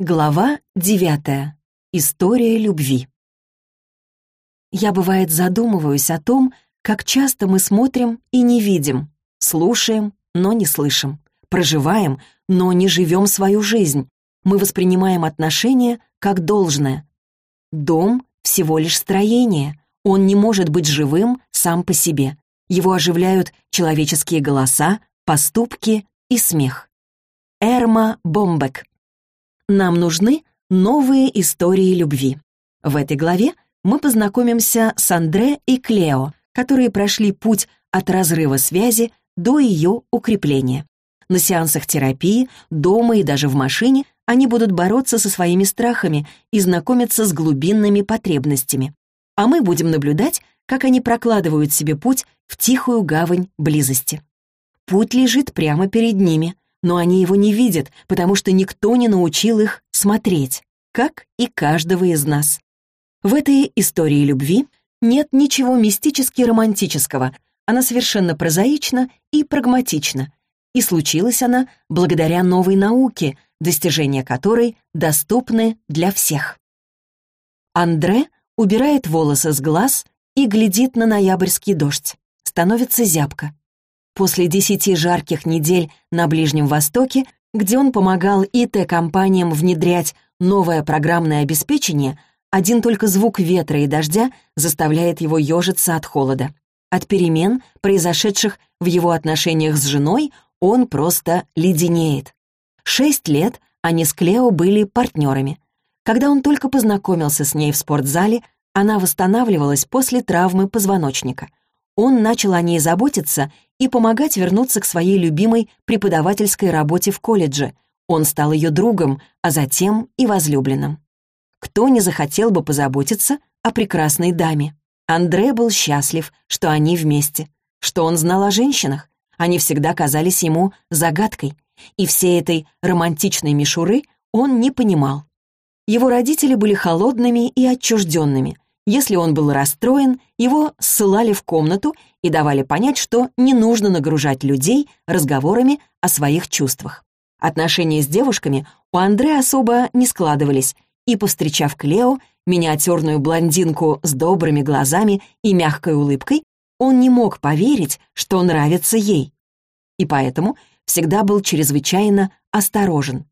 Глава девятая. История любви. Я, бывает, задумываюсь о том, как часто мы смотрим и не видим, слушаем, но не слышим, проживаем, но не живем свою жизнь. Мы воспринимаем отношения как должное. Дом — всего лишь строение, он не может быть живым сам по себе. Его оживляют человеческие голоса, поступки и смех. Эрма Бомбек. Нам нужны новые истории любви. В этой главе мы познакомимся с Андре и Клео, которые прошли путь от разрыва связи до ее укрепления. На сеансах терапии, дома и даже в машине они будут бороться со своими страхами и знакомиться с глубинными потребностями. А мы будем наблюдать, как они прокладывают себе путь в тихую гавань близости. Путь лежит прямо перед ними, но они его не видят, потому что никто не научил их смотреть, как и каждого из нас. В этой истории любви нет ничего мистически романтического, она совершенно прозаична и прагматична, и случилась она благодаря новой науке, достижения которой доступны для всех. Андре убирает волосы с глаз и глядит на ноябрьский дождь. Становится зябко. После десяти жарких недель на Ближнем Востоке, где он помогал ИТ-компаниям внедрять новое программное обеспечение, один только звук ветра и дождя заставляет его ежиться от холода. От перемен, произошедших в его отношениях с женой, он просто леденеет. Шесть лет они с Клео были партнерами. Когда он только познакомился с ней в спортзале, она восстанавливалась после травмы позвоночника. Он начал о ней заботиться и помогать вернуться к своей любимой преподавательской работе в колледже. Он стал ее другом, а затем и возлюбленным. Кто не захотел бы позаботиться о прекрасной даме? Андре был счастлив, что они вместе, что он знал о женщинах. Они всегда казались ему загадкой, и всей этой романтичной мишуры он не понимал. Его родители были холодными и отчужденными, если он был расстроен, его ссылали в комнату и давали понять, что не нужно нагружать людей разговорами о своих чувствах. Отношения с девушками у Андре особо не складывались, и, повстречав Клео, миниатюрную блондинку с добрыми глазами и мягкой улыбкой, он не мог поверить, что нравится ей. И поэтому всегда был чрезвычайно осторожен.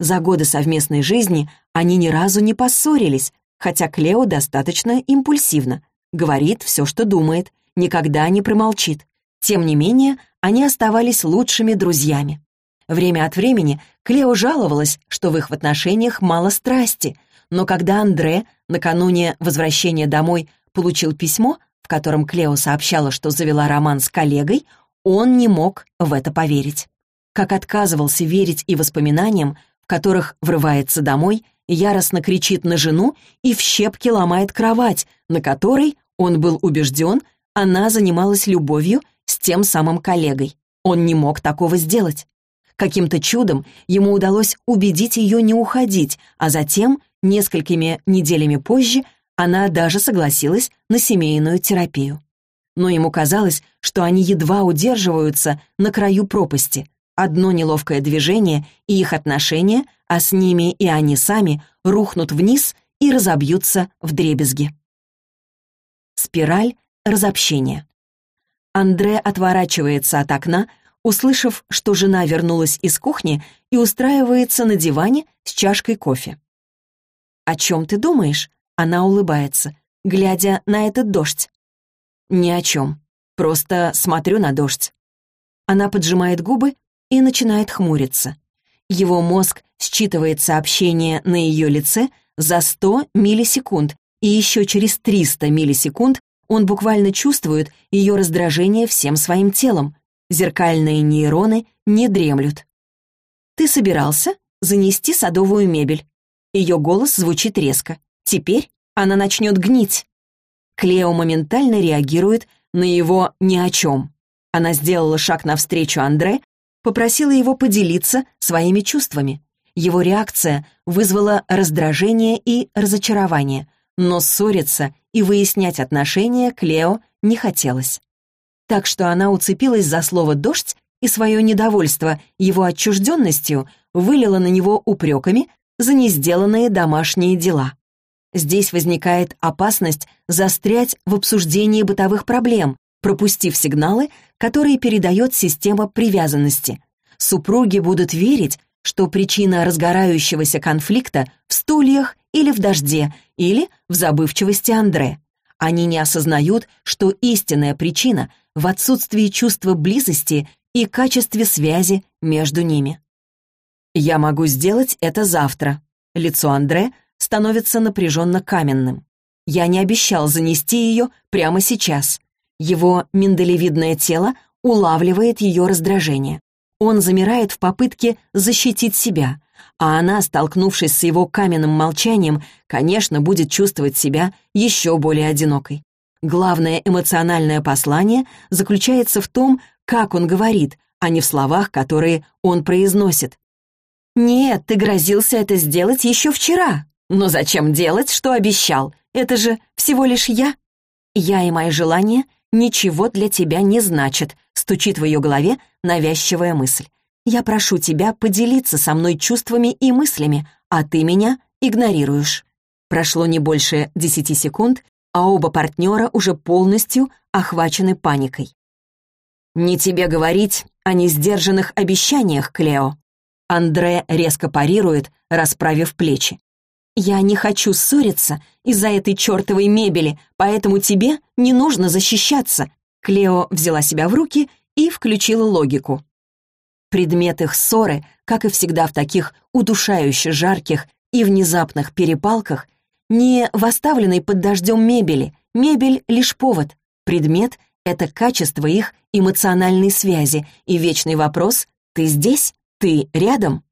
За годы совместной жизни они ни разу не поссорились, хотя Клео достаточно импульсивна, говорит все, что думает, никогда не промолчит. Тем не менее, они оставались лучшими друзьями. Время от времени Клео жаловалась, что в их отношениях мало страсти, но когда Андре накануне возвращения домой получил письмо, в котором Клео сообщала, что завела роман с коллегой, он не мог в это поверить. Как отказывался верить и воспоминаниям, в которых врывается домой яростно кричит на жену и в щепки ломает кровать, на которой, он был убежден, она занималась любовью с тем самым коллегой. Он не мог такого сделать. Каким-то чудом ему удалось убедить ее не уходить, а затем, несколькими неделями позже, она даже согласилась на семейную терапию. Но ему казалось, что они едва удерживаются на краю пропасти. Одно неловкое движение, и их отношения, а с ними и они сами, рухнут вниз и разобьются в дребезги. Спираль разобщения. Андре отворачивается от окна, услышав, что жена вернулась из кухни и устраивается на диване с чашкой кофе. «О чем ты думаешь?» Она улыбается, глядя на этот дождь. «Ни о чем. Просто смотрю на дождь». Она поджимает губы и начинает хмуриться. Его мозг считывает сообщение на ее лице за 100 миллисекунд, и еще через 300 миллисекунд он буквально чувствует ее раздражение всем своим телом. Зеркальные нейроны не дремлют. «Ты собирался занести садовую мебель?» Ее голос звучит резко. «Теперь она начнет гнить». Клео моментально реагирует на его «ни о чем». Она сделала шаг навстречу Андре, попросила его поделиться своими чувствами. Его реакция вызвала раздражение и разочарование, но ссориться и выяснять отношения Клео не хотелось. Так что она уцепилась за слово «дождь» и свое недовольство его отчужденностью вылила на него упреками за несделанные домашние дела. Здесь возникает опасность застрять в обсуждении бытовых проблем, пропустив сигналы, которые передает система привязанности. Супруги будут верить, что причина разгорающегося конфликта в стульях или в дожде, или в забывчивости Андре. Они не осознают, что истинная причина в отсутствии чувства близости и качестве связи между ними. «Я могу сделать это завтра». Лицо Андре становится напряженно каменным. Я не обещал занести ее прямо сейчас. Его миндалевидное тело улавливает ее раздражение. Он замирает в попытке защитить себя, а она, столкнувшись с его каменным молчанием, конечно, будет чувствовать себя еще более одинокой. Главное эмоциональное послание заключается в том, как он говорит, а не в словах, которые он произносит. «Нет, ты грозился это сделать еще вчера. Но зачем делать, что обещал? Это же всего лишь я. Я и мои желания ничего для тебя не значат», стучит в ее голове навязчивая мысль. «Я прошу тебя поделиться со мной чувствами и мыслями, а ты меня игнорируешь». Прошло не больше десяти секунд, а оба партнера уже полностью охвачены паникой. «Не тебе говорить о несдержанных обещаниях, Клео». Андре резко парирует, расправив плечи. «Я не хочу ссориться из-за этой чертовой мебели, поэтому тебе не нужно защищаться». Клео взяла себя в руки и включила логику. Предмет их ссоры, как и всегда в таких удушающе жарких и внезапных перепалках, не в оставленной под дождем мебели. Мебель — лишь повод. Предмет — это качество их эмоциональной связи и вечный вопрос «Ты здесь? Ты рядом?»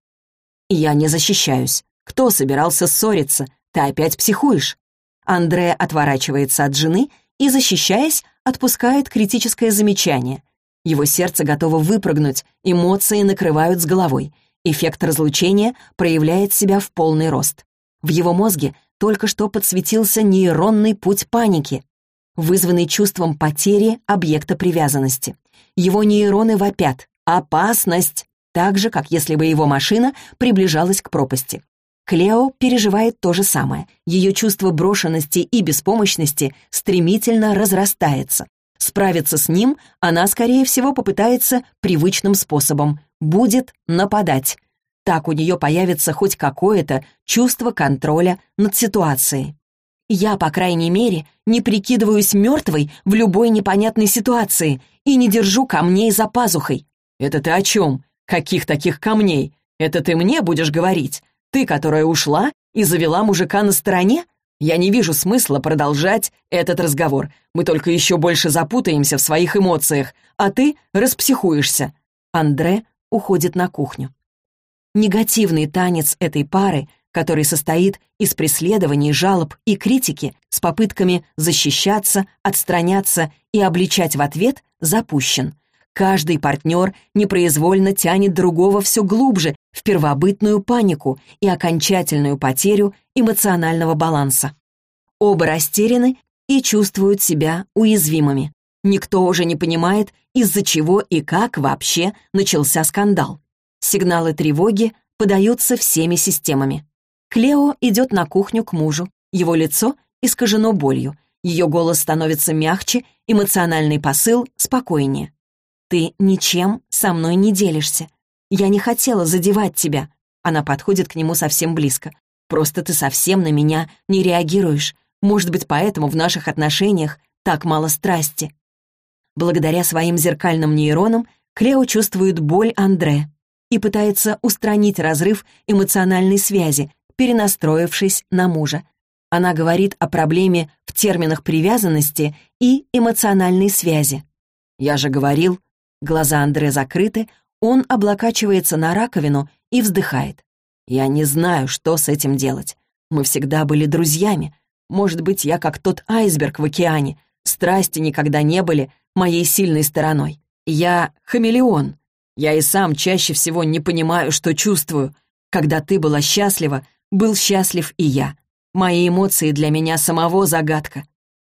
Я не защищаюсь. Кто собирался ссориться? Ты опять психуешь. Андре отворачивается от жены и, защищаясь, отпускает критическое замечание. Его сердце готово выпрыгнуть, эмоции накрывают с головой. Эффект разлучения проявляет себя в полный рост. В его мозге только что подсветился нейронный путь паники, вызванный чувством потери объекта привязанности. Его нейроны вопят «Опасность!» так же, как если бы его машина приближалась к пропасти. Клео переживает то же самое. Ее чувство брошенности и беспомощности стремительно разрастается. Справиться с ним она, скорее всего, попытается привычным способом — будет нападать. Так у нее появится хоть какое-то чувство контроля над ситуацией. Я, по крайней мере, не прикидываюсь мертвой в любой непонятной ситуации и не держу камней за пазухой. Это ты о чем? Каких таких камней? Это ты мне будешь говорить? Ты, которая ушла и завела мужика на стороне? Я не вижу смысла продолжать этот разговор. Мы только еще больше запутаемся в своих эмоциях, а ты распсихуешься. Андре уходит на кухню. Негативный танец этой пары, который состоит из преследований, жалоб и критики с попытками защищаться, отстраняться и обличать в ответ, запущен. Каждый партнер непроизвольно тянет другого все глубже в первобытную панику и окончательную потерю эмоционального баланса. Оба растеряны и чувствуют себя уязвимыми. Никто уже не понимает, из-за чего и как вообще начался скандал. Сигналы тревоги подаются всеми системами. Клео идет на кухню к мужу. Его лицо искажено болью. Ее голос становится мягче, эмоциональный посыл спокойнее. «Ты ничем со мной не делишься. Я не хотела задевать тебя». Она подходит к нему совсем близко. «Просто ты совсем на меня не реагируешь. Может быть, поэтому в наших отношениях так мало страсти». Благодаря своим зеркальным нейронам Клео чувствует боль Андре и пытается устранить разрыв эмоциональной связи, перенастроившись на мужа. Она говорит о проблеме в терминах привязанности и эмоциональной связи. «Я же говорил, Глаза Андре закрыты, он облокачивается на раковину и вздыхает. «Я не знаю, что с этим делать. Мы всегда были друзьями. Может быть, я как тот айсберг в океане. Страсти никогда не были моей сильной стороной. Я хамелеон. Я и сам чаще всего не понимаю, что чувствую. Когда ты была счастлива, был счастлив и я. Мои эмоции для меня самого загадка».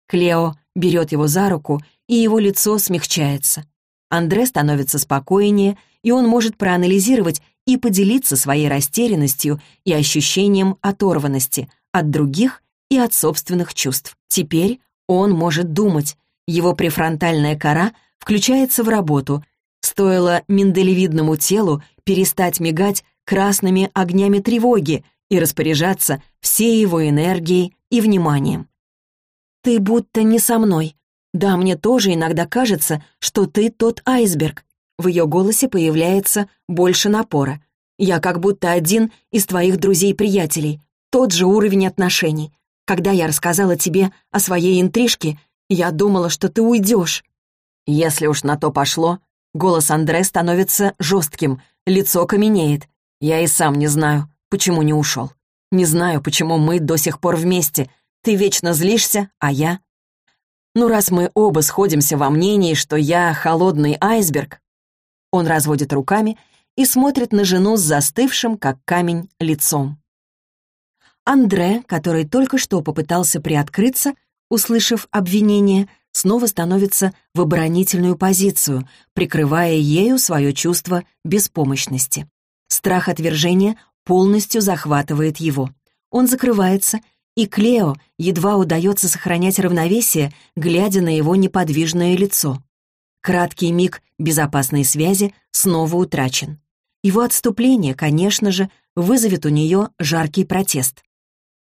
Клео берет его за руку, и его лицо смягчается. Андре становится спокойнее, и он может проанализировать и поделиться своей растерянностью и ощущением оторванности от других и от собственных чувств. Теперь он может думать. Его префронтальная кора включается в работу. Стоило миндалевидному телу перестать мигать красными огнями тревоги и распоряжаться всей его энергией и вниманием. «Ты будто не со мной. Да, мне тоже иногда кажется, что ты тот айсберг». В ее голосе появляется больше напора. «Я как будто один из твоих друзей-приятелей, тот же уровень отношений. Когда я рассказала тебе о своей интрижке, я думала, что ты уйдешь». Если уж на то пошло, голос Андре становится жестким, лицо каменеет. Я и сам не знаю, почему не ушел. Не знаю, почему мы до сих пор вместе. Ты вечно злишься, а я... Ну, раз мы оба сходимся во мнении, что я холодный айсберг... Он разводит руками и смотрит на жену с застывшим, как камень, лицом. Андре, который только что попытался приоткрыться, услышав обвинение, снова становится в оборонительную позицию, прикрывая ею свое чувство беспомощности. Страх отвержения полностью захватывает его. Он закрывается, и Клео едва удается сохранять равновесие, глядя на его неподвижное лицо. Краткий миг безопасной связи снова утрачен. Его отступление, конечно же, вызовет у нее жаркий протест.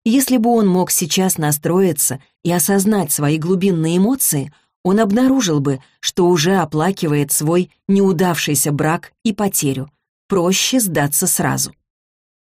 Если бы он мог сейчас настроиться и осознать свои глубинные эмоции, он обнаружил бы, что уже оплакивает свой неудавшийся брак и потерю, проще сдаться сразу.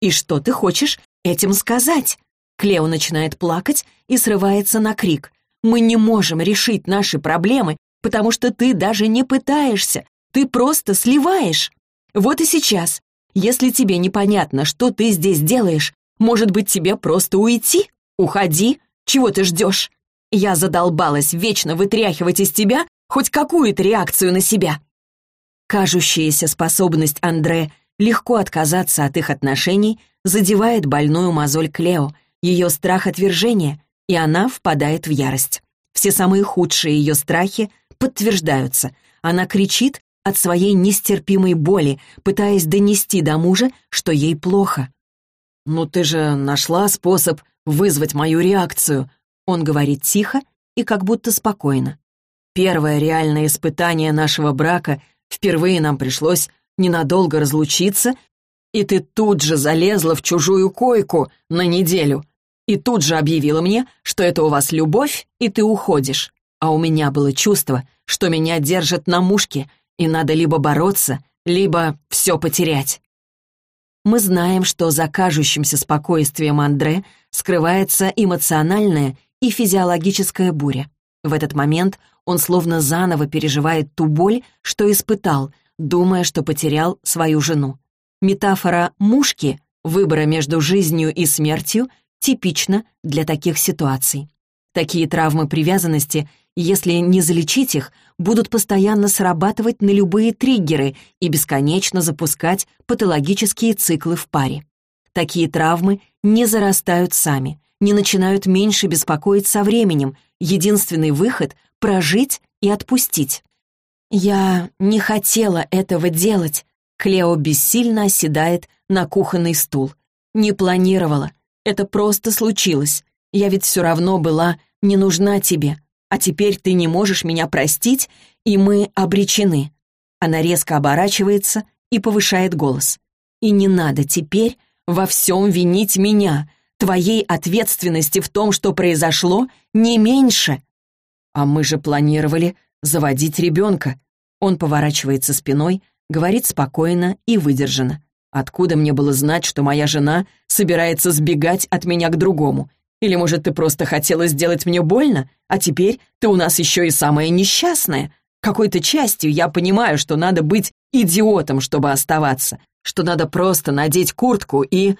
«И что ты хочешь этим сказать?» Клео начинает плакать и срывается на крик. «Мы не можем решить наши проблемы, потому что ты даже не пытаешься, ты просто сливаешь. Вот и сейчас, если тебе непонятно, что ты здесь делаешь, может быть, тебе просто уйти? Уходи, чего ты ждешь? Я задолбалась вечно вытряхивать из тебя хоть какую-то реакцию на себя. Кажущаяся способность Андре легко отказаться от их отношений задевает больную мозоль Клео, ее страх отвержения, и она впадает в ярость. Все самые худшие ее страхи подтверждаются. Она кричит от своей нестерпимой боли, пытаясь донести до мужа, что ей плохо. «Ну ты же нашла способ вызвать мою реакцию», он говорит тихо и как будто спокойно. Первое реальное испытание нашего брака Впервые нам пришлось ненадолго разлучиться, и ты тут же залезла в чужую койку на неделю и тут же объявила мне, что это у вас любовь, и ты уходишь. А у меня было чувство, что меня держат на мушке, и надо либо бороться, либо все потерять. Мы знаем, что за кажущимся спокойствием Андре скрывается эмоциональная и физиологическая буря. В этот момент он словно заново переживает ту боль, что испытал, думая, что потерял свою жену. Метафора «мушки» выбора между жизнью и смертью типична для таких ситуаций. Такие травмы привязанности, если не залечить их, будут постоянно срабатывать на любые триггеры и бесконечно запускать патологические циклы в паре. Такие травмы не зарастают сами, не начинают меньше беспокоить со временем. Единственный выход прожить и отпустить. «Я не хотела этого делать», — Клео бессильно оседает на кухонный стул. «Не планировала. Это просто случилось. Я ведь все равно была не нужна тебе. А теперь ты не можешь меня простить, и мы обречены». Она резко оборачивается и повышает голос. «И не надо теперь во всем винить меня. Твоей ответственности в том, что произошло, не меньше. «А мы же планировали заводить ребенка». Он поворачивается спиной, говорит спокойно и выдержанно. «Откуда мне было знать, что моя жена собирается сбегать от меня к другому? Или, может, ты просто хотела сделать мне больно, а теперь ты у нас еще и самая несчастная? Какой-то частью я понимаю, что надо быть идиотом, чтобы оставаться, что надо просто надеть куртку и...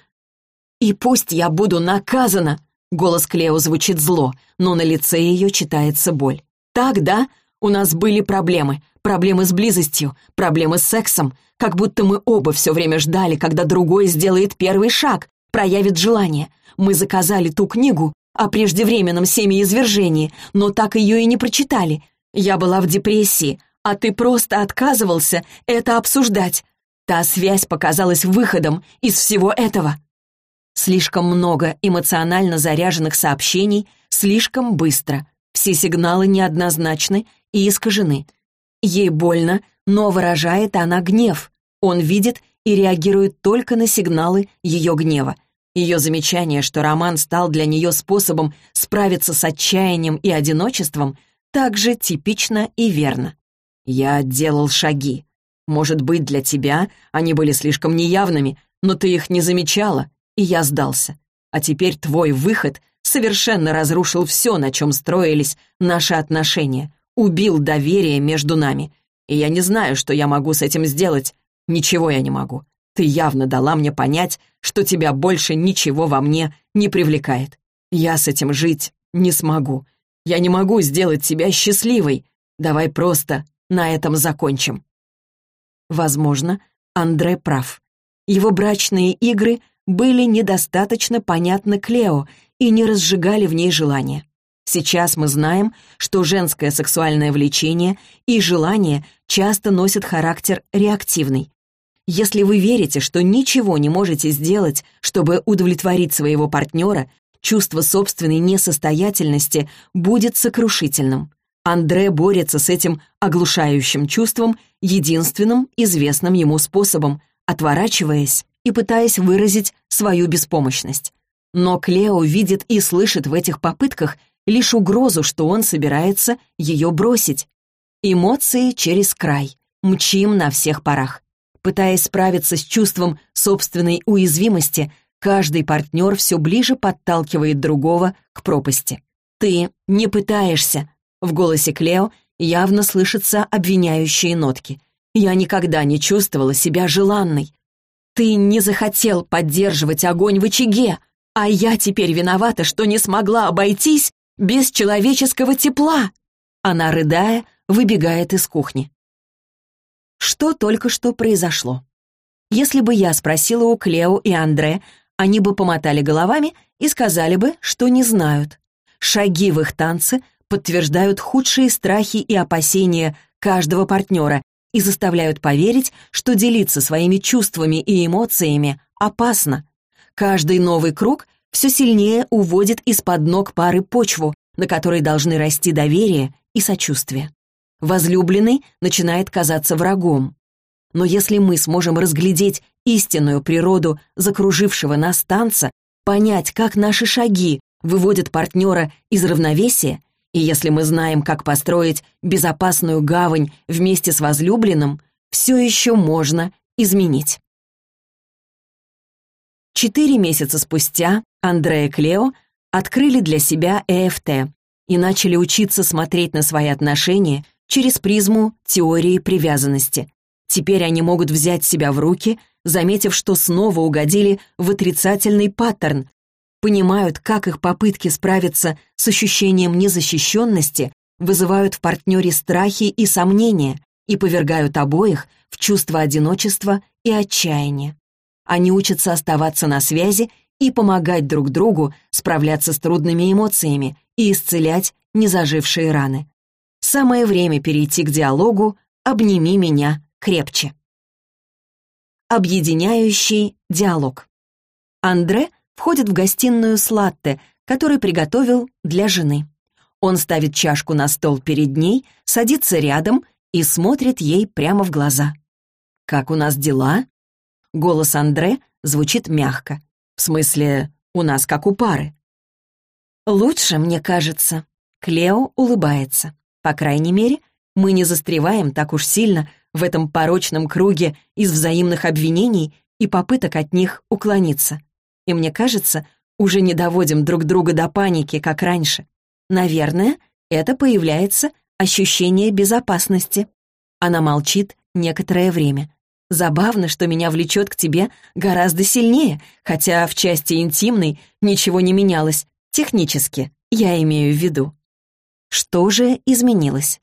И пусть я буду наказана!» Голос Клео звучит зло, но на лице ее читается боль. «Так, да? У нас были проблемы. Проблемы с близостью, проблемы с сексом. Как будто мы оба все время ждали, когда другой сделает первый шаг, проявит желание. Мы заказали ту книгу о преждевременном семяизвержении, но так ее и не прочитали. Я была в депрессии, а ты просто отказывался это обсуждать. Та связь показалась выходом из всего этого. Слишком много эмоционально заряженных сообщений, слишком быстро. Все сигналы неоднозначны и искажены. Ей больно, но выражает она гнев. Он видит и реагирует только на сигналы ее гнева. Ее замечание, что роман стал для нее способом справиться с отчаянием и одиночеством, также типично и верно. «Я делал шаги. Может быть, для тебя они были слишком неявными, но ты их не замечала, и я сдался. А теперь твой выход совершенно разрушил все, на чем строились наши отношения, убил доверие между нами. И я не знаю, что я могу с этим сделать. Ничего я не могу. Ты явно дала мне понять, что тебя больше ничего во мне не привлекает. Я с этим жить не смогу. Я не могу сделать тебя счастливой. Давай просто на этом закончим. Возможно, Андре прав. Его брачные игры были недостаточно понятны Клео и не разжигали в ней желание. Сейчас мы знаем, что женское сексуальное влечение и желание часто носят характер реактивный. Если вы верите, что ничего не можете сделать, чтобы удовлетворить своего партнера, чувство собственной несостоятельности будет сокрушительным. Андре борется с этим оглушающим чувством единственным известным ему способом, отворачиваясь и пытаясь выразить свою беспомощность. Но Клео видит и слышит в этих попытках лишь угрозу, что он собирается ее бросить. Эмоции через край, мчим на всех парах. Пытаясь справиться с чувством собственной уязвимости, каждый партнер все ближе подталкивает другого к пропасти. «Ты не пытаешься», — в голосе Клео явно слышатся обвиняющие нотки. «Я никогда не чувствовала себя желанной. Ты не захотел поддерживать огонь в очаге, а я теперь виновата, что не смогла обойтись без человеческого тепла!» Она, рыдая, выбегает из кухни. Что только что произошло? Если бы я спросила у Клео и Андре, они бы помотали головами и сказали бы, что не знают. Шаги в их танце подтверждают худшие страхи и опасения каждого партнера и заставляют поверить, что делиться своими чувствами и эмоциями опасно. Каждый новый круг все сильнее уводит из-под ног пары почву, на которой должны расти доверие и сочувствие. Возлюбленный начинает казаться врагом. Но если мы сможем разглядеть истинную природу закружившего нас танца, понять, как наши шаги выводят партнера из равновесия, и если мы знаем, как построить безопасную гавань вместе с возлюбленным, все еще можно изменить. Четыре месяца спустя Андре и Клео открыли для себя ЭФТ и начали учиться смотреть на свои отношения через призму теории привязанности. Теперь они могут взять себя в руки, заметив, что снова угодили в отрицательный паттерн, понимают, как их попытки справиться с ощущением незащищенности вызывают в партнере страхи и сомнения и повергают обоих в чувство одиночества и отчаяния. Они учатся оставаться на связи и помогать друг другу справляться с трудными эмоциями и исцелять незажившие раны. Самое время перейти к диалогу «Обними меня крепче». Объединяющий диалог. Андре — входит в гостиную с латте, который приготовил для жены. Он ставит чашку на стол перед ней, садится рядом и смотрит ей прямо в глаза. «Как у нас дела?» Голос Андре звучит мягко. В смысле, у нас как у пары. «Лучше, мне кажется». Клео улыбается. По крайней мере, мы не застреваем так уж сильно в этом порочном круге из взаимных обвинений и попыток от них уклониться и, мне кажется, уже не доводим друг друга до паники, как раньше. Наверное, это появляется ощущение безопасности. Она молчит некоторое время. Забавно, что меня влечет к тебе гораздо сильнее, хотя в части интимной ничего не менялось. Технически, я имею в виду. Что же изменилось?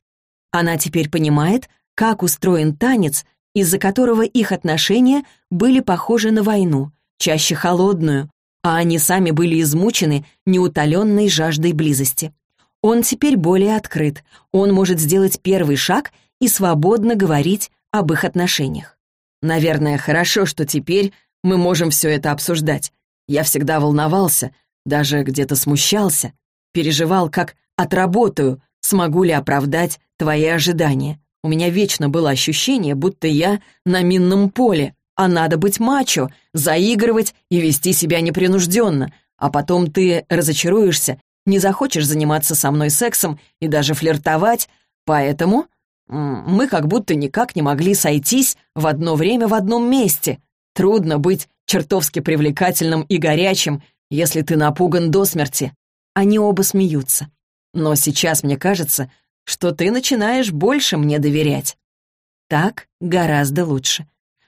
Она теперь понимает, как устроен танец, из-за которого их отношения были похожи на войну, чаще холодную, а они сами были измучены неутоленной жаждой близости. Он теперь более открыт, он может сделать первый шаг и свободно говорить об их отношениях. Наверное, хорошо, что теперь мы можем все это обсуждать. Я всегда волновался, даже где-то смущался, переживал, как отработаю, смогу ли оправдать твои ожидания. У меня вечно было ощущение, будто я на минном поле, а надо быть мачо, заигрывать и вести себя непринужденно, а потом ты разочаруешься, не захочешь заниматься со мной сексом и даже флиртовать, поэтому мы как будто никак не могли сойтись в одно время в одном месте. Трудно быть чертовски привлекательным и горячим, если ты напуган до смерти. Они оба смеются. Но сейчас мне кажется, что ты начинаешь больше мне доверять. Так гораздо лучше.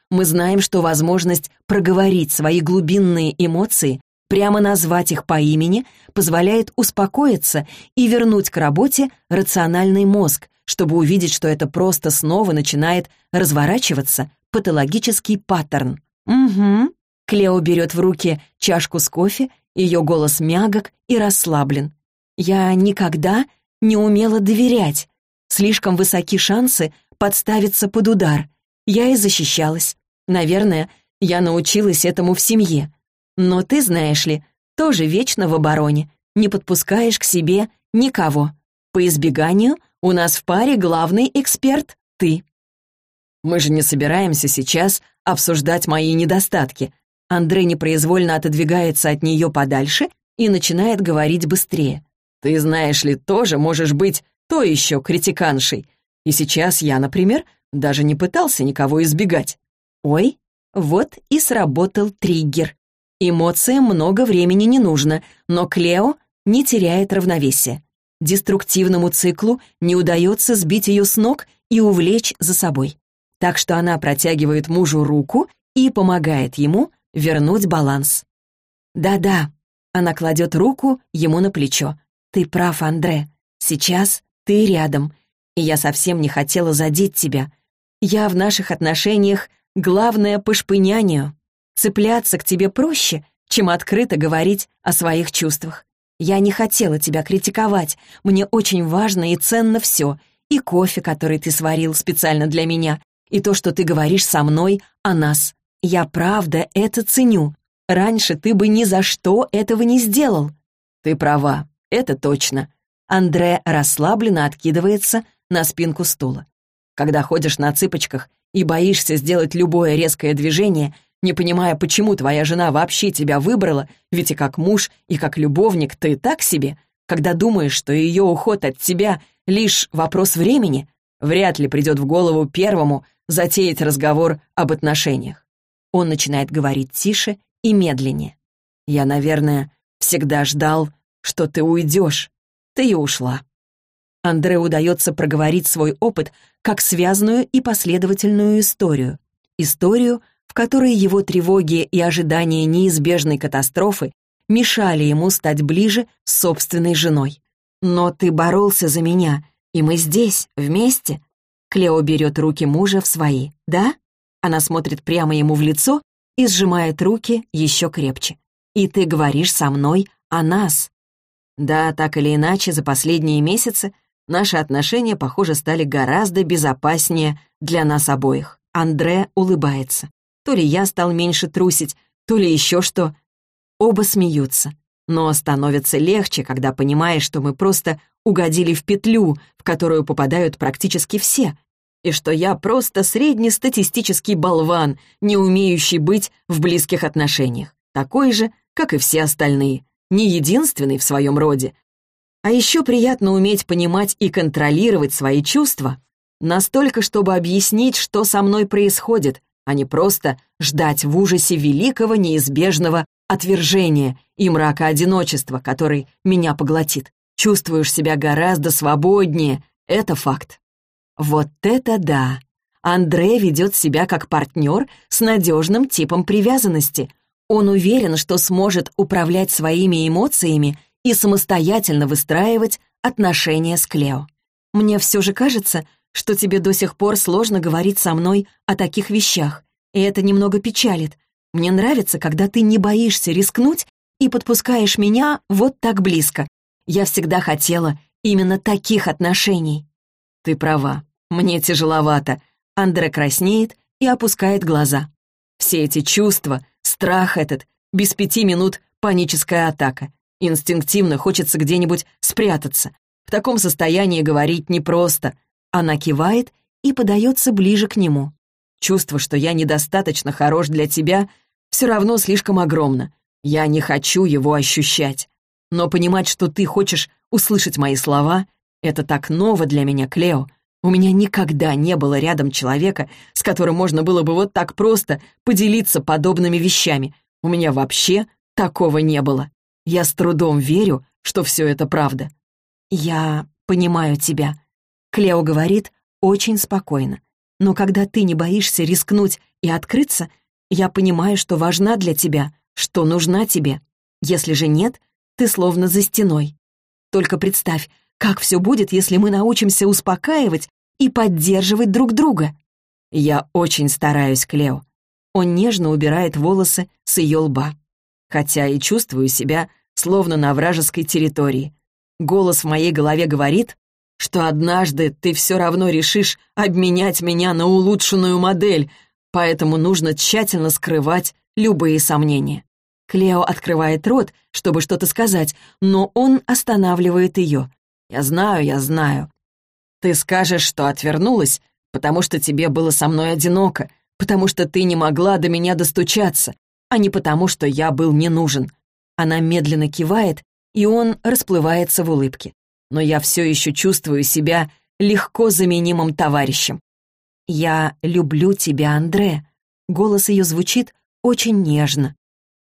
Мы знаем, что возможность проговорить свои глубинные эмоции, прямо назвать их по имени, позволяет успокоиться и вернуть к работе рациональный мозг, чтобы увидеть, что это просто снова начинает разворачиваться патологический паттерн. «Угу». Клео берет в руки чашку с кофе, ее голос мягок и расслаблен. «Я никогда не умела доверять. Слишком высоки шансы подставиться под удар. Я и защищалась. Наверное, я научилась этому в семье. Но ты, знаешь ли, тоже вечно в обороне, не подпускаешь к себе никого. По избеганию у нас в паре главный эксперт — ты. Мы же не собираемся сейчас обсуждать мои недостатки. Андрей непроизвольно отодвигается от нее подальше и начинает говорить быстрее. Ты, знаешь ли, тоже можешь быть то еще критиканшей. И сейчас я, например, даже не пытался никого избегать. Ой, вот и сработал триггер. Эмоциям много времени не нужно, но Клео не теряет равновесия. Деструктивному циклу не удается сбить ее с ног и увлечь за собой. Так что она протягивает мужу руку и помогает ему вернуть баланс. «Да-да», — она кладет руку ему на плечо. «Ты прав, Андре. Сейчас ты рядом, и я совсем не хотела задеть тебя. Я в наших отношениях главное по шпынянию. Цепляться к тебе проще, чем открыто говорить о своих чувствах. Я не хотела тебя критиковать. Мне очень важно и ценно все. И кофе, который ты сварил специально для меня, и то, что ты говоришь со мной о нас. Я правда это ценю. Раньше ты бы ни за что этого не сделал. Ты права, это точно. Андре расслабленно откидывается на спинку стула. Когда ходишь на цыпочках и боишься сделать любое резкое движение, не понимая, почему твоя жена вообще тебя выбрала, ведь и как муж, и как любовник ты так себе, когда думаешь, что ее уход от тебя — лишь вопрос времени, вряд ли придет в голову первому затеять разговор об отношениях. Он начинает говорить тише и медленнее. «Я, наверное, всегда ждал, что ты уйдешь. Ты и ушла». Андре удается проговорить свой опыт как связанную и последовательную историю. Историю, в которой его тревоги и ожидания неизбежной катастрофы мешали ему стать ближе с собственной женой. «Но ты боролся за меня, и мы здесь, вместе». Клео берет руки мужа в свои, да? Она смотрит прямо ему в лицо и сжимает руки еще крепче. «И ты говоришь со мной о нас». Да, так или иначе, за последние месяцы наши отношения, похоже, стали гораздо безопаснее для нас обоих. Андре улыбается. То ли я стал меньше трусить, то ли еще что. Оба смеются. Но становится легче, когда понимаешь, что мы просто угодили в петлю, в которую попадают практически все, и что я просто среднестатистический болван, не умеющий быть в близких отношениях, такой же, как и все остальные, не единственный в своем роде. А еще приятно уметь понимать и контролировать свои чувства, настолько, чтобы объяснить, что со мной происходит, а не просто ждать в ужасе великого неизбежного отвержения и мрака одиночества, который меня поглотит. Чувствуешь себя гораздо свободнее, это факт. Вот это да! Андре ведет себя как партнер с надежным типом привязанности. Он уверен, что сможет управлять своими эмоциями и самостоятельно выстраивать отношения с Клео. Мне все же кажется, что тебе до сих пор сложно говорить со мной о таких вещах, и это немного печалит. Мне нравится, когда ты не боишься рискнуть и подпускаешь меня вот так близко. Я всегда хотела именно таких отношений. Ты права, мне тяжеловато. Андре краснеет и опускает глаза. Все эти чувства, страх этот, без пяти минут паническая атака. Инстинктивно хочется где-нибудь спрятаться. В таком состоянии говорить непросто. Она кивает и подается ближе к нему. Чувство, что я недостаточно хорош для тебя, все равно слишком огромно. Я не хочу его ощущать. Но понимать, что ты хочешь услышать мои слова, это так ново для меня, Клео. У меня никогда не было рядом человека, с которым можно было бы вот так просто поделиться подобными вещами. У меня вообще такого не было. Я с трудом верю, что все это правда. Я понимаю тебя. Клео говорит очень спокойно. Но когда ты не боишься рискнуть и открыться, я понимаю, что важна для тебя, что нужна тебе. Если же нет, ты словно за стеной. Только представь, как все будет, если мы научимся успокаивать и поддерживать друг друга. Я очень стараюсь, Клео. Он нежно убирает волосы с ее лба. Хотя и чувствую себя словно на вражеской территории. Голос в моей голове говорит, что однажды ты все равно решишь обменять меня на улучшенную модель, поэтому нужно тщательно скрывать любые сомнения. Клео открывает рот, чтобы что-то сказать, но он останавливает ее. «Я знаю, я знаю. Ты скажешь, что отвернулась, потому что тебе было со мной одиноко, потому что ты не могла до меня достучаться, а не потому, что я был не нужен». Она медленно кивает, и он расплывается в улыбке но я все еще чувствую себя легко заменимым товарищем. «Я люблю тебя, Андре». Голос ее звучит очень нежно.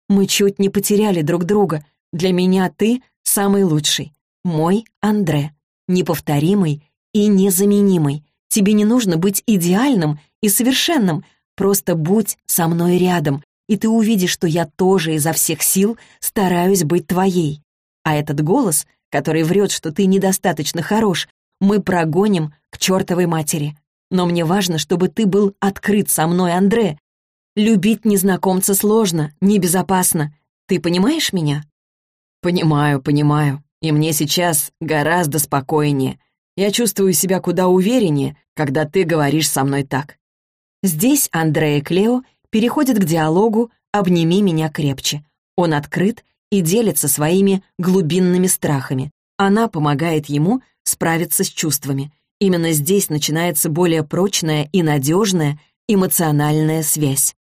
«Мы чуть не потеряли друг друга. Для меня ты самый лучший. Мой Андре. Неповторимый и незаменимый. Тебе не нужно быть идеальным и совершенным. Просто будь со мной рядом, и ты увидишь, что я тоже изо всех сил стараюсь быть твоей. А этот голос — который врет, что ты недостаточно хорош, мы прогоним к чертовой матери. Но мне важно, чтобы ты был открыт со мной, Андре. Любить незнакомца сложно, небезопасно. Ты понимаешь меня? Понимаю, понимаю. И мне сейчас гораздо спокойнее. Я чувствую себя куда увереннее, когда ты говоришь со мной так. Здесь Андре и Клео переходят к диалогу «Обними меня крепче». Он открыт и делится своими глубинными страхами. Она помогает ему справиться с чувствами. Именно здесь начинается более прочная и надежная эмоциональная связь.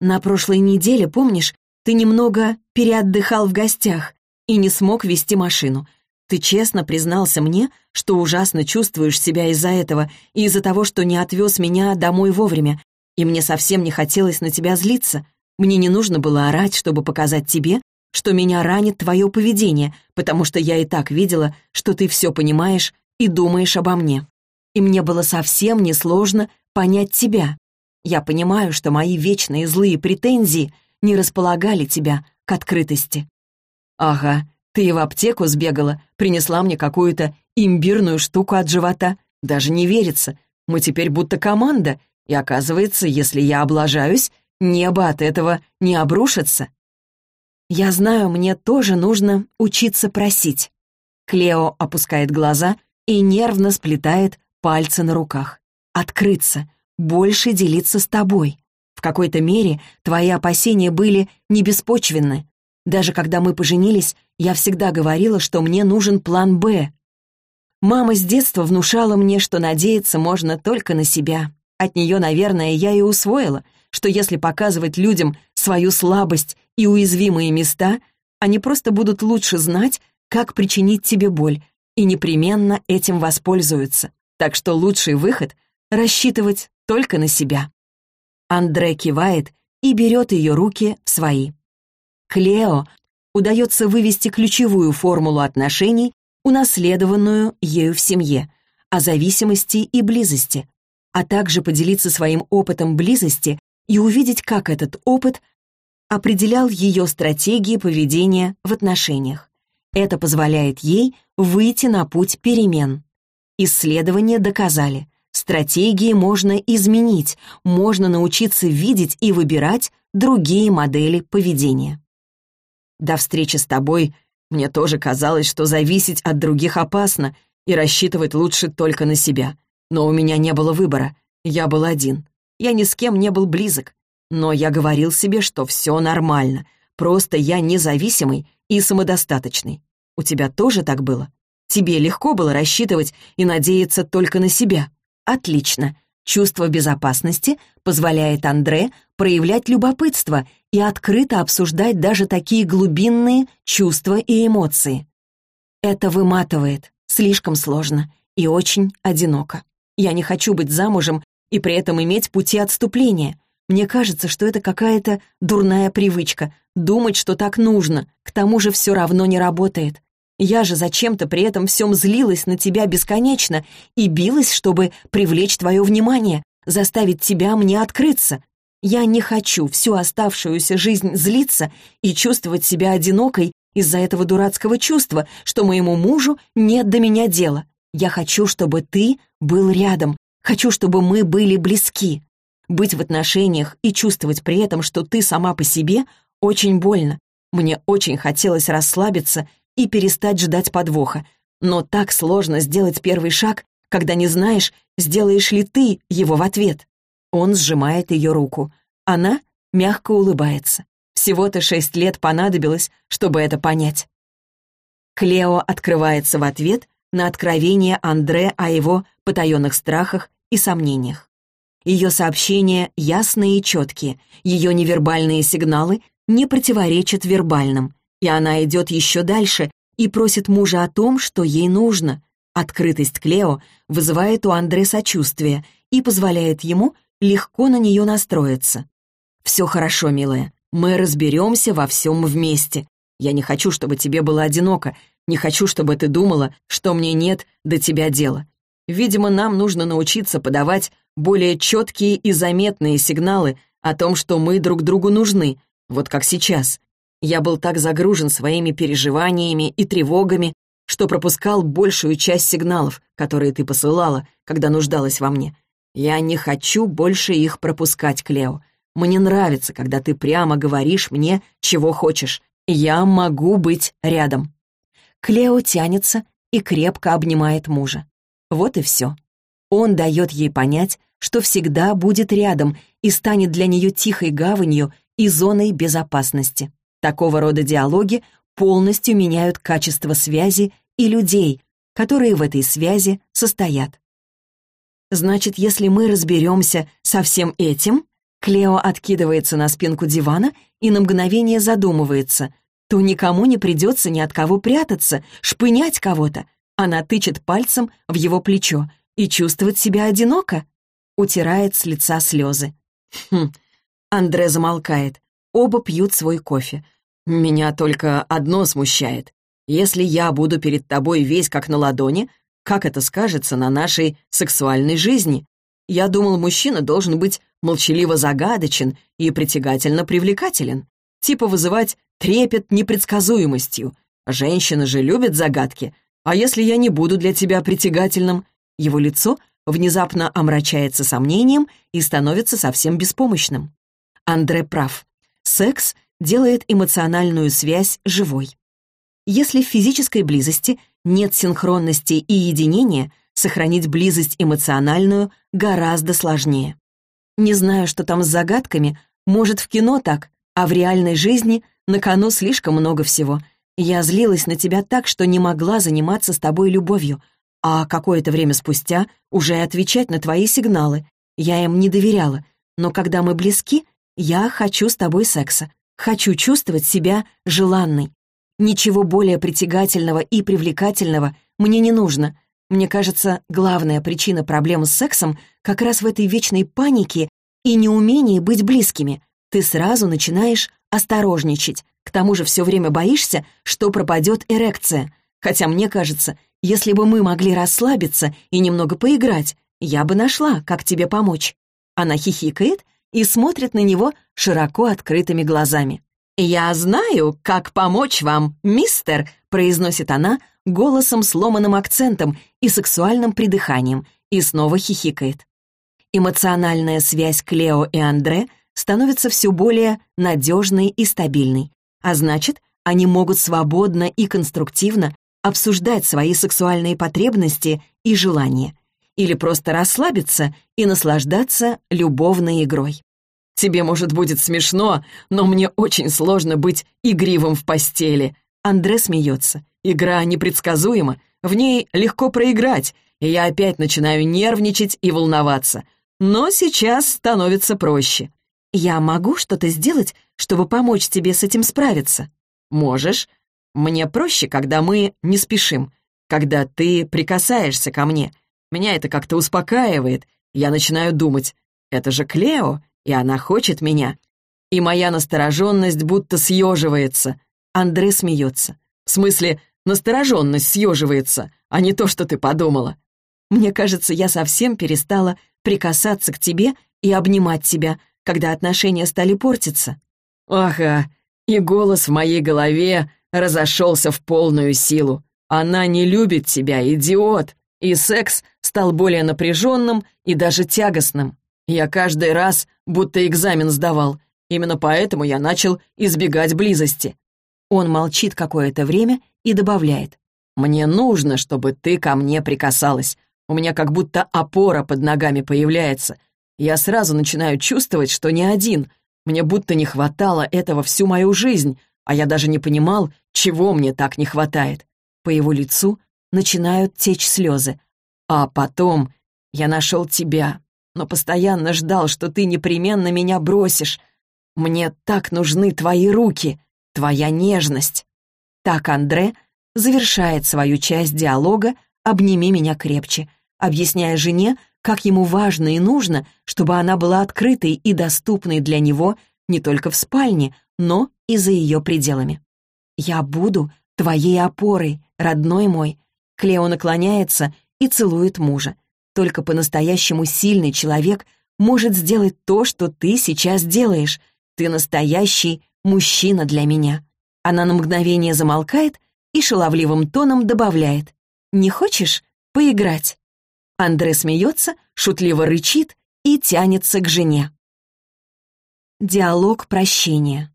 На прошлой неделе, помнишь, ты немного переотдыхал в гостях и не смог вести машину. Ты честно признался мне, что ужасно чувствуешь себя из-за этого и из-за того, что не отвез меня домой вовремя, и мне совсем не хотелось на тебя злиться. Мне не нужно было орать, чтобы показать тебе, что меня ранит твое поведение, потому что я и так видела, что ты все понимаешь и думаешь обо мне. И мне было совсем несложно понять тебя. Я понимаю, что мои вечные злые претензии не располагали тебя к открытости. Ага, ты в аптеку сбегала, принесла мне какую-то имбирную штуку от живота. Даже не верится. Мы теперь будто команда, и оказывается, если я облажаюсь, небо от этого не обрушится. Я знаю, мне тоже нужно учиться просить. Клео опускает глаза и нервно сплетает пальцы на руках. Открыться, больше делиться с тобой. В какой-то мере твои опасения были не беспочвенны. Даже когда мы поженились, я всегда говорила, что мне нужен план «Б». Мама с детства внушала мне, что надеяться можно только на себя. От нее, наверное, я и усвоила, что если показывать людям свою слабость и уязвимые места, они просто будут лучше знать, как причинить тебе боль, и непременно этим воспользуются. Так что лучший выход — рассчитывать только на себя. Андре кивает и берет ее руки в свои. Клео удается вывести ключевую формулу отношений, унаследованную ею в семье, о зависимости и близости, а также поделиться своим опытом близости и увидеть, как этот опыт определял ее стратегии поведения в отношениях. Это позволяет ей выйти на путь перемен. Исследования доказали, стратегии можно изменить, можно научиться видеть и выбирать другие модели поведения. До встречи с тобой мне тоже казалось, что зависеть от других опасно и рассчитывать лучше только на себя. Но у меня не было выбора, я был один. я ни с кем не был близок. Но я говорил себе, что все нормально, просто я независимый и самодостаточный. У тебя тоже так было? Тебе легко было рассчитывать и надеяться только на себя? Отлично. Чувство безопасности позволяет Андре проявлять любопытство и открыто обсуждать даже такие глубинные чувства и эмоции. Это выматывает, слишком сложно и очень одиноко. Я не хочу быть замужем и при этом иметь пути отступления. Мне кажется, что это какая-то дурная привычка — думать, что так нужно, к тому же все равно не работает. Я же зачем-то при этом всем злилась на тебя бесконечно и билась, чтобы привлечь твое внимание, заставить тебя мне открыться. Я не хочу всю оставшуюся жизнь злиться и чувствовать себя одинокой из-за этого дурацкого чувства, что моему мужу нет до меня дела. Я хочу, чтобы ты был рядом, хочу, чтобы мы были близки. Быть в отношениях и чувствовать при этом, что ты сама по себе, очень больно. Мне очень хотелось расслабиться и перестать ждать подвоха. Но так сложно сделать первый шаг, когда не знаешь, сделаешь ли ты его в ответ. Он сжимает ее руку. Она мягко улыбается. Всего-то шесть лет понадобилось, чтобы это понять. Клео открывается в ответ на откровение Андре о его потаенных страхах и сомнениях. Ее сообщения ясные и четкие, ее невербальные сигналы не противоречат вербальным, и она идет еще дальше и просит мужа о том, что ей нужно. Открытость Клео вызывает у Андре сочувствие и позволяет ему легко на нее настроиться. «Все хорошо, милая, мы разберемся во всем вместе. Я не хочу, чтобы тебе было одиноко, не хочу, чтобы ты думала, что мне нет до тебя дела. Видимо, нам нужно научиться подавать более четкие и заметные сигналы о том, что мы друг другу нужны, вот как сейчас. Я был так загружен своими переживаниями и тревогами, что пропускал большую часть сигналов, которые ты посылала, когда нуждалась во мне. Я не хочу больше их пропускать, Клео. Мне нравится, когда ты прямо говоришь мне, чего хочешь. Я могу быть рядом. Клео тянется и крепко обнимает мужа. Вот и все. Он дает ей понять, что всегда будет рядом и станет для нее тихой гаванью и зоной безопасности. Такого рода диалоги полностью меняют качество связи и людей, которые в этой связи состоят. Значит, если мы разберемся со всем этим, Клео откидывается на спинку дивана и на мгновение задумывается, то никому не придется ни от кого прятаться, шпынять кого-то. Она тычет пальцем в его плечо и чувствует себя одиноко. Утирает с лица слезы. Хм. Андре замолкает. Оба пьют свой кофе. Меня только одно смущает. Если я буду перед тобой весь как на ладони, как это скажется на нашей сексуальной жизни? Я думал, мужчина должен быть молчаливо загадочен и притягательно привлекателен. Типа вызывать трепет непредсказуемостью. Женщины же любят загадки. А если я не буду для тебя притягательным? Его лицо внезапно омрачается сомнением и становится совсем беспомощным. Андре прав. Секс делает эмоциональную связь живой. Если в физической близости нет синхронности и единения, сохранить близость эмоциональную гораздо сложнее. Не знаю, что там с загадками, может, в кино так, а в реальной жизни на кону слишком много всего. Я злилась на тебя так, что не могла заниматься с тобой любовью, а какое-то время спустя уже отвечать на твои сигналы. Я им не доверяла, но когда мы близки, я хочу с тобой секса. Хочу чувствовать себя желанной. Ничего более притягательного и привлекательного мне не нужно. Мне кажется, главная причина проблем с сексом как раз в этой вечной панике и неумении быть близкими. Ты сразу начинаешь осторожничать. К тому же все время боишься, что пропадет эрекция. Хотя мне кажется, если бы мы могли расслабиться и немного поиграть, я бы нашла, как тебе помочь. Она хихикает и смотрит на него широко открытыми глазами. «Я знаю, как помочь вам, мистер», — произносит она голосом сломанным акцентом и сексуальным придыханием, и снова хихикает. Эмоциональная связь Клео и Андре становится все более надежной и стабильной, а значит, они могут свободно и конструктивно обсуждать свои сексуальные потребности и желания. Или просто расслабиться и наслаждаться любовной игрой. Тебе, может, будет смешно, но мне очень сложно быть игривым в постели. Андре смеется. Игра непредсказуема, в ней легко проиграть, и я опять начинаю нервничать и волноваться. Но сейчас становится проще. Я могу что-то сделать, чтобы помочь тебе с этим справиться? Можешь. Мне проще, когда мы не спешим, когда ты прикасаешься ко мне. Меня это как-то успокаивает. Я начинаю думать, это же Клео, и она хочет меня. И моя настороженность будто съеживается. Андре смеется. В смысле, настороженность съеживается, а не то, что ты подумала. Мне кажется, я совсем перестала прикасаться к тебе и обнимать тебя, когда отношения стали портиться. Ага, и голос в моей голове разошелся в полную силу. Она не любит тебя, идиот. И секс стал более напряженным и даже тягостным. Я каждый раз будто экзамен сдавал. Именно поэтому я начал избегать близости. Он молчит какое-то время и добавляет. «Мне нужно, чтобы ты ко мне прикасалась. У меня как будто опора под ногами появляется. Я сразу начинаю чувствовать, что не один. Мне будто не хватало этого всю мою жизнь, а я даже не понимал, чего мне так не хватает». По его лицу начинают течь слезы. «А потом я нашел тебя, но постоянно ждал, что ты непременно меня бросишь. Мне так нужны твои руки, твоя нежность». Так Андре завершает свою часть диалога «Обними меня крепче», объясняя жене, как ему важно и нужно, чтобы она была открытой и доступной для него не только в спальне, но и за ее пределами. «Я буду твоей опорой, родной мой». Клео наклоняется и целует мужа. Только по-настоящему сильный человек может сделать то, что ты сейчас делаешь. Ты настоящий мужчина для меня». Она на мгновение замолкает и шаловливым тоном добавляет. «Не хочешь поиграть?» Андре смеется, шутливо рычит и тянется к жене. Диалог прощения.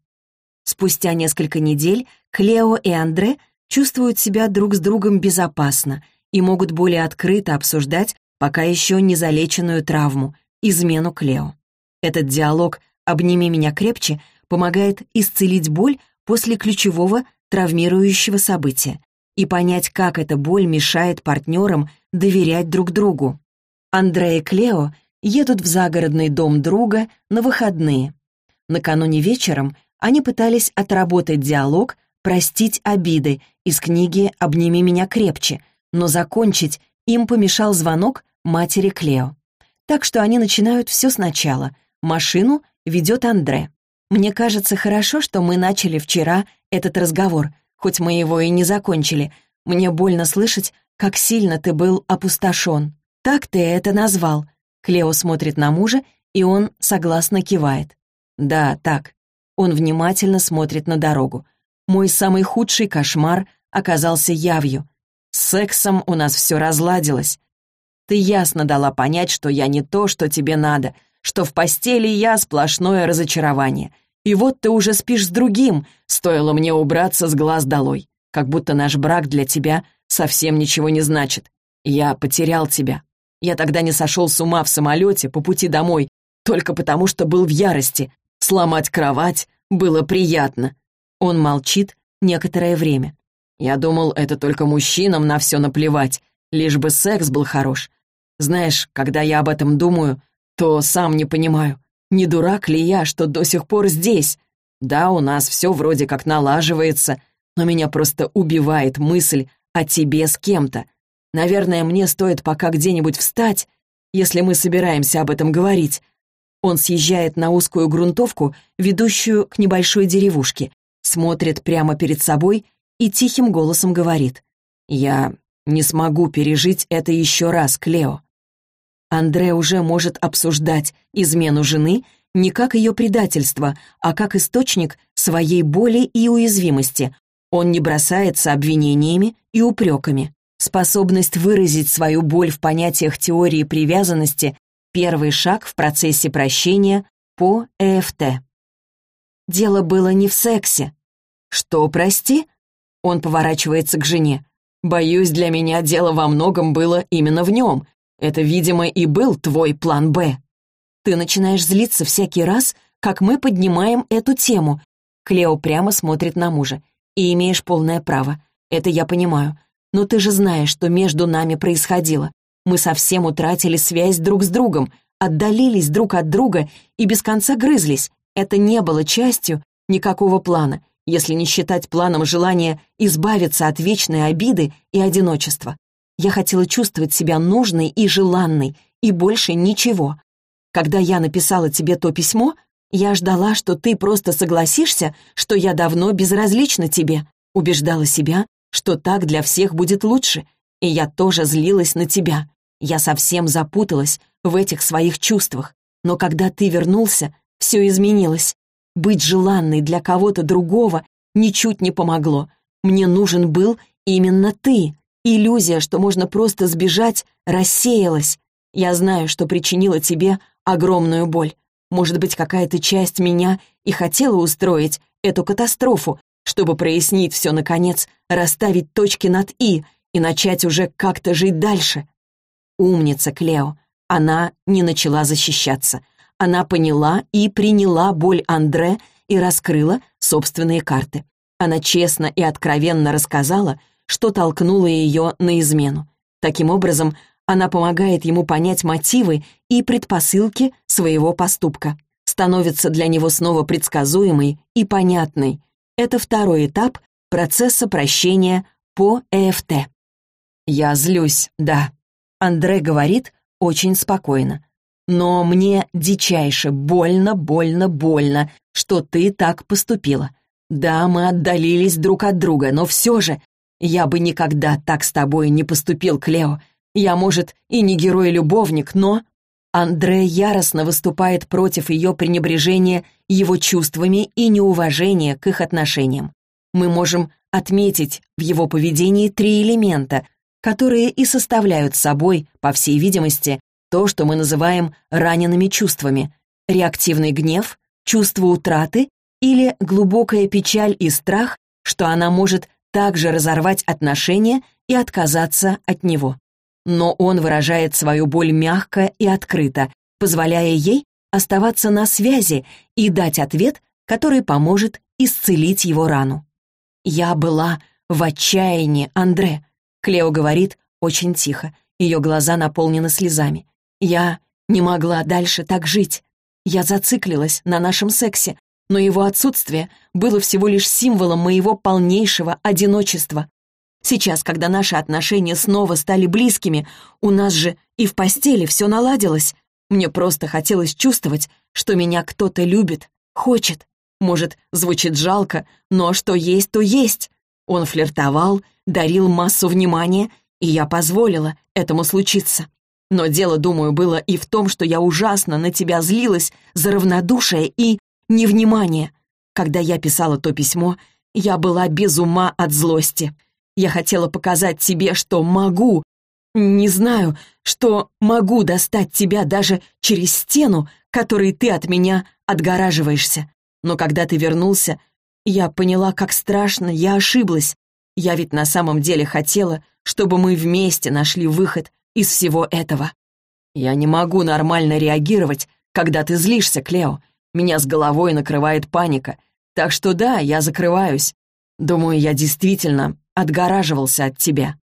Спустя несколько недель Клео и Андре чувствуют себя друг с другом безопасно и могут более открыто обсуждать пока еще не залеченную травму, измену Клео. Этот диалог «обними меня крепче» помогает исцелить боль после ключевого травмирующего события и понять, как эта боль мешает партнерам доверять друг другу. Андре и Клео едут в загородный дом друга на выходные. Накануне вечером они пытались отработать диалог «Простить обиды» из книги «Обними меня крепче», но закончить им помешал звонок матери Клео. Так что они начинают все сначала. Машину ведет Андре. Мне кажется, хорошо, что мы начали вчера этот разговор, хоть мы его и не закончили. Мне больно слышать, как сильно ты был опустошен. Так ты это назвал. Клео смотрит на мужа, и он согласно кивает. Да, так. Он внимательно смотрит на дорогу. Мой самый худший кошмар оказался явью. С сексом у нас все разладилось. Ты ясно дала понять, что я не то, что тебе надо, что в постели я сплошное разочарование. И вот ты уже спишь с другим, стоило мне убраться с глаз долой. Как будто наш брак для тебя совсем ничего не значит. Я потерял тебя. Я тогда не сошел с ума в самолете по пути домой, только потому что был в ярости. Сломать кровать было приятно. Он молчит некоторое время. Я думал, это только мужчинам на все наплевать, лишь бы секс был хорош. Знаешь, когда я об этом думаю, то сам не понимаю, не дурак ли я, что до сих пор здесь? Да, у нас все вроде как налаживается, но меня просто убивает мысль о тебе с кем-то. Наверное, мне стоит пока где-нибудь встать, если мы собираемся об этом говорить. Он съезжает на узкую грунтовку, ведущую к небольшой деревушке, смотрит прямо перед собой и тихим голосом говорит. «Я не смогу пережить это еще раз, Клео. Андре уже может обсуждать измену жены не как ее предательство, а как источник своей боли и уязвимости. Он не бросается обвинениями и упреками. Способность выразить свою боль в понятиях теории привязанности — первый шаг в процессе прощения по ЭФТ. Дело было не в сексе. «Что, прости?» Он поворачивается к жене. «Боюсь, для меня дело во многом было именно в нем. Это, видимо, и был твой план «Б». Ты начинаешь злиться всякий раз, как мы поднимаем эту тему. Клео прямо смотрит на мужа. И имеешь полное право. Это я понимаю. Но ты же знаешь, что между нами происходило. Мы совсем утратили связь друг с другом, отдалились друг от друга и без конца грызлись. Это не было частью никакого плана, если не считать планом желания избавиться от вечной обиды и одиночества. Я хотела чувствовать себя нужной и желанной, и больше ничего. Когда я написала тебе то письмо, я ждала, что ты просто согласишься, что я давно безразлична тебе, убеждала себя, что так для всех будет лучше, и я тоже злилась на тебя. Я совсем запуталась в этих своих чувствах, но когда ты вернулся, все изменилось. Быть желанной для кого-то другого ничуть не помогло. Мне нужен был именно ты. Иллюзия, что можно просто сбежать, рассеялась. Я знаю, что причинила тебе огромную боль. Может быть, какая-то часть меня и хотела устроить эту катастрофу, чтобы прояснить все наконец, расставить точки над «и» и начать уже как-то жить дальше. Умница Клео. Она не начала защищаться. Она поняла и приняла боль Андре и раскрыла собственные карты. Она честно и откровенно рассказала, что толкнуло ее на измену. Таким образом, она помогает ему понять мотивы и предпосылки своего поступка, становится для него снова предсказуемой и понятной. Это второй этап процесса прощения по ЭФТ. «Я злюсь, да», — Андре говорит очень спокойно. «Но мне дичайше больно, больно, больно, что ты так поступила. Да, мы отдалились друг от друга, но все же я бы никогда так с тобой не поступил, Клео. Я, может, и не герой-любовник, но...» Андре яростно выступает против ее пренебрежения его чувствами и неуважения к их отношениям. Мы можем отметить в его поведении три элемента, которые и составляют собой, по всей видимости, то, что мы называем ранеными чувствами. Реактивный гнев, чувство утраты или глубокая печаль и страх, что она может также разорвать отношения и отказаться от него но он выражает свою боль мягко и открыто, позволяя ей оставаться на связи и дать ответ, который поможет исцелить его рану. «Я была в отчаянии, Андре», — Клео говорит очень тихо, ее глаза наполнены слезами. «Я не могла дальше так жить. Я зациклилась на нашем сексе, но его отсутствие было всего лишь символом моего полнейшего одиночества. Сейчас, когда наши отношения снова стали близкими, у нас же и в постели все наладилось. Мне просто хотелось чувствовать, что меня кто-то любит, хочет. Может, звучит жалко, но что есть, то есть. Он флиртовал, дарил массу внимания, и я позволила этому случиться. Но дело, думаю, было и в том, что я ужасно на тебя злилась за равнодушие и невнимание. Когда я писала то письмо, я была без ума от злости. Я хотела показать тебе, что могу. Не знаю, что могу достать тебя даже через стену, которой ты от меня отгораживаешься. Но когда ты вернулся, я поняла, как страшно, я ошиблась. Я ведь на самом деле хотела, чтобы мы вместе нашли выход из всего этого. Я не могу нормально реагировать, когда ты злишься, Клео. Меня с головой накрывает паника. Так что да, я закрываюсь. Думаю, я действительно отгораживался от тебя».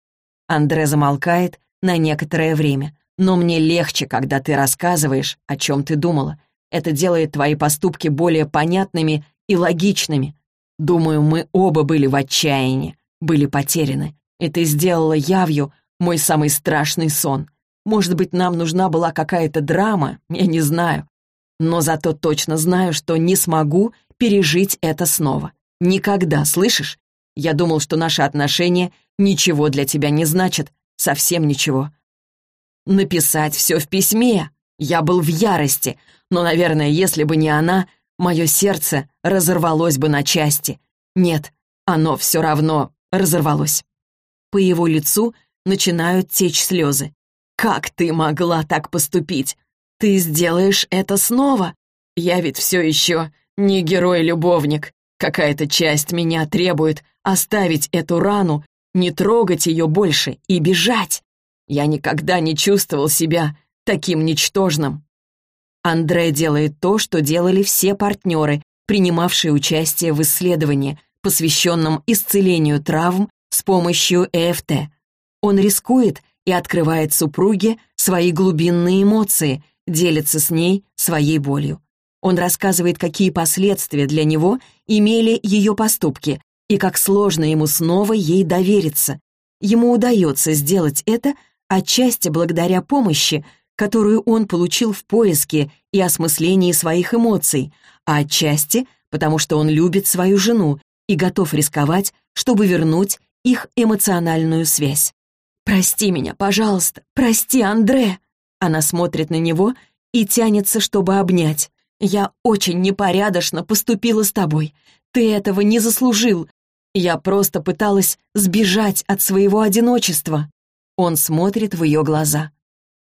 Андре замолкает на некоторое время. «Но мне легче, когда ты рассказываешь, о чем ты думала. Это делает твои поступки более понятными и логичными. Думаю, мы оба были в отчаянии, были потеряны. И ты сделала явью мой самый страшный сон. Может быть, нам нужна была какая-то драма, я не знаю. Но зато точно знаю, что не смогу пережить это снова. Никогда, слышишь? Я думал, что наши отношения ничего для тебя не значат, совсем ничего. Написать все в письме. Я был в ярости, но, наверное, если бы не она, мое сердце разорвалось бы на части. Нет, оно все равно разорвалось. По его лицу начинают течь слезы. «Как ты могла так поступить? Ты сделаешь это снова? Я ведь все еще не герой-любовник. Какая-то часть меня требует оставить эту рану, не трогать ее больше и бежать. Я никогда не чувствовал себя таким ничтожным. Андре делает то, что делали все партнеры, принимавшие участие в исследовании, посвященном исцелению травм с помощью ЭФТ. Он рискует и открывает супруге свои глубинные эмоции, делится с ней своей болью. Он рассказывает, какие последствия для него имели ее поступки и как сложно ему снова ей довериться. Ему удается сделать это отчасти благодаря помощи, которую он получил в поиске и осмыслении своих эмоций, а отчасти потому, что он любит свою жену и готов рисковать, чтобы вернуть их эмоциональную связь. «Прости меня, пожалуйста, прости, Андре!» Она смотрит на него и тянется, чтобы обнять. «Я очень непорядочно поступила с тобой. Ты этого не заслужил. Я просто пыталась сбежать от своего одиночества». Он смотрит в ее глаза.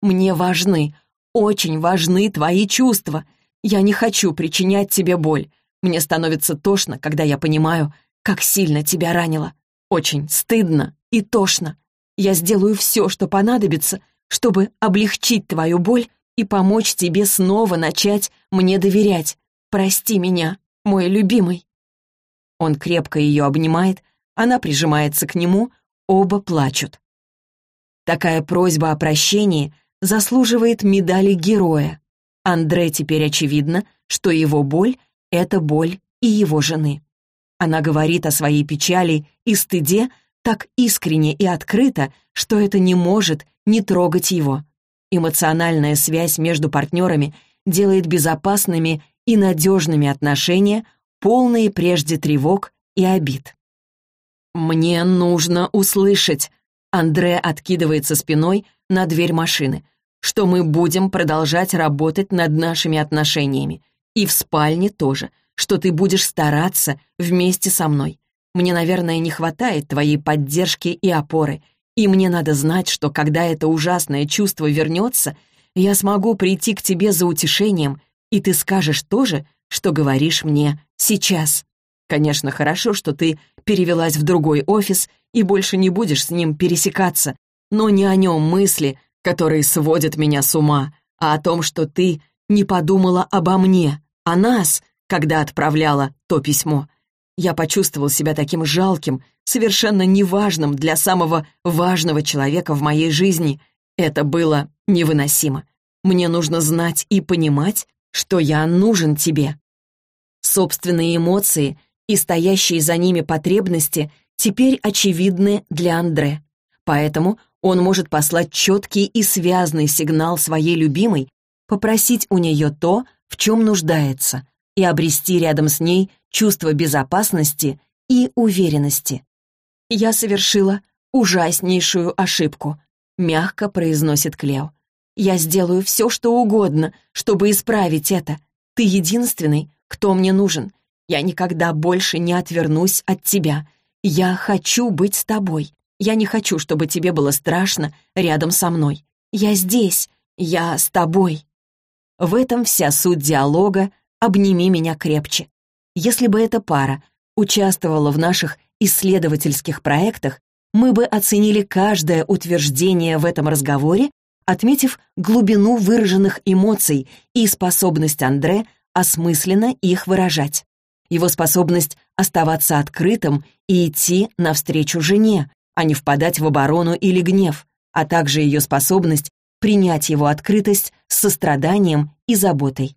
Мне важны, очень важны твои чувства. Я не хочу причинять тебе боль. Мне становится тошно, когда я понимаю, как сильно тебя ранило. Очень стыдно и тошно. Я сделаю все, что понадобится, чтобы облегчить твою боль и помочь тебе снова начать мне доверять. Прости меня, мой любимый». Он крепко ее обнимает, она прижимается к нему, оба плачут. Такая просьба о прощении — заслуживает медали героя. Андре теперь очевидно, что его боль — это боль и его жены. Она говорит о своей печали и стыде так искренне и открыто, что это не может не трогать его. Эмоциональная связь между партнерами делает безопасными и надежными отношения, полные прежде тревог и обид. «Мне нужно услышать», Андре откидывается спиной на дверь машины, что мы будем продолжать работать над нашими отношениями. И в спальне тоже, что ты будешь стараться вместе со мной. Мне, наверное, не хватает твоей поддержки и опоры, и мне надо знать, что когда это ужасное чувство вернется, я смогу прийти к тебе за утешением, и ты скажешь то же, что говоришь мне сейчас. Конечно, хорошо, что ты перевелась в другой офис и больше не будешь с ним пересекаться, но не о нем мысли, которые сводят меня с ума, а о том, что ты не подумала обо мне, о нас, когда отправляла то письмо. Я почувствовал себя таким жалким, совершенно неважным для самого важного человека в моей жизни. Это было невыносимо. Мне нужно знать и понимать, что я нужен тебе. Собственные эмоции и стоящие за ними потребности теперь очевидны для Андре. Поэтому он может послать четкий и связный сигнал своей любимой, попросить у нее то, в чем нуждается, и обрести рядом с ней чувство безопасности и уверенности. «Я совершила ужаснейшую ошибку», — мягко произносит Клео. «Я сделаю все, что угодно, чтобы исправить это. Ты единственный, кто мне нужен. Я никогда больше не отвернусь от тебя. Я хочу быть с тобой. Я не хочу, чтобы тебе было страшно рядом со мной. Я здесь. Я с тобой». В этом вся суть диалога «Обними меня крепче». Если бы эта пара участвовала в наших исследовательских проектах, мы бы оценили каждое утверждение в этом разговоре, отметив глубину выраженных эмоций и способность Андре осмысленно их выражать его способность оставаться открытым и идти навстречу жене, а не впадать в оборону или гнев, а также ее способность принять его открытость с состраданием и заботой.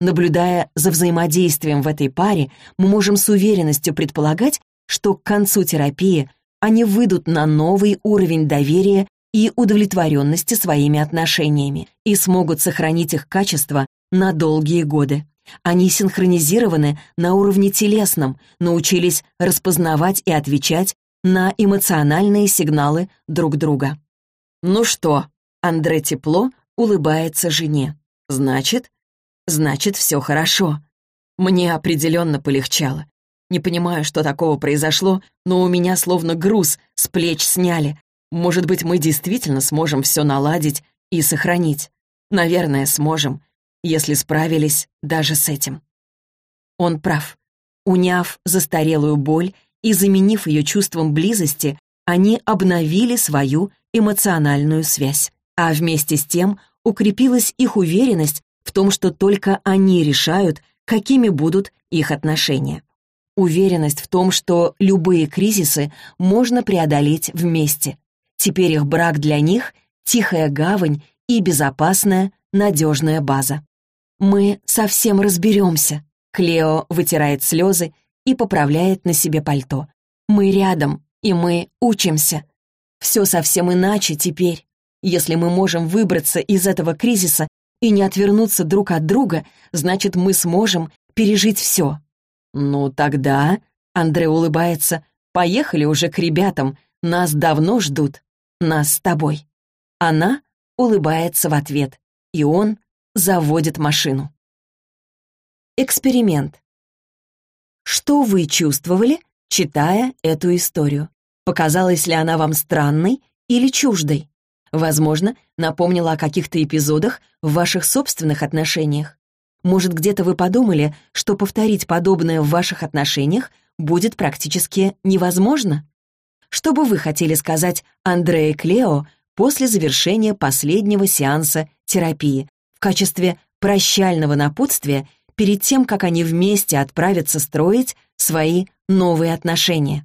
Наблюдая за взаимодействием в этой паре, мы можем с уверенностью предполагать, что к концу терапии они выйдут на новый уровень доверия и удовлетворенности своими отношениями и смогут сохранить их качество на долгие годы. Они синхронизированы на уровне телесном, научились распознавать и отвечать на эмоциональные сигналы друг друга. «Ну что?» — Андре тепло улыбается жене. «Значит?» «Значит, все хорошо. Мне определенно полегчало. Не понимаю, что такого произошло, но у меня словно груз с плеч сняли. Может быть, мы действительно сможем все наладить и сохранить. Наверное, сможем если справились даже с этим. Он прав. Уняв застарелую боль и заменив ее чувством близости, они обновили свою эмоциональную связь. А вместе с тем укрепилась их уверенность в том, что только они решают, какими будут их отношения. Уверенность в том, что любые кризисы можно преодолеть вместе. Теперь их брак для них — тихая гавань и безопасная, надежная база. «Мы совсем разберемся», — Клео вытирает слезы и поправляет на себе пальто. «Мы рядом, и мы учимся. Все совсем иначе теперь. Если мы можем выбраться из этого кризиса и не отвернуться друг от друга, значит, мы сможем пережить все. «Ну, тогда...» — Андре улыбается. «Поехали уже к ребятам. Нас давно ждут. Нас с тобой». Она улыбается в ответ, и он заводит машину. Эксперимент. Что вы чувствовали, читая эту историю? Показалась ли она вам странной или чуждой? Возможно, напомнила о каких-то эпизодах в ваших собственных отношениях. Может, где-то вы подумали, что повторить подобное в ваших отношениях будет практически невозможно? Что бы вы хотели сказать Андре и Клео после завершения последнего сеанса терапии в качестве прощального напутствия перед тем, как они вместе отправятся строить свои новые отношения?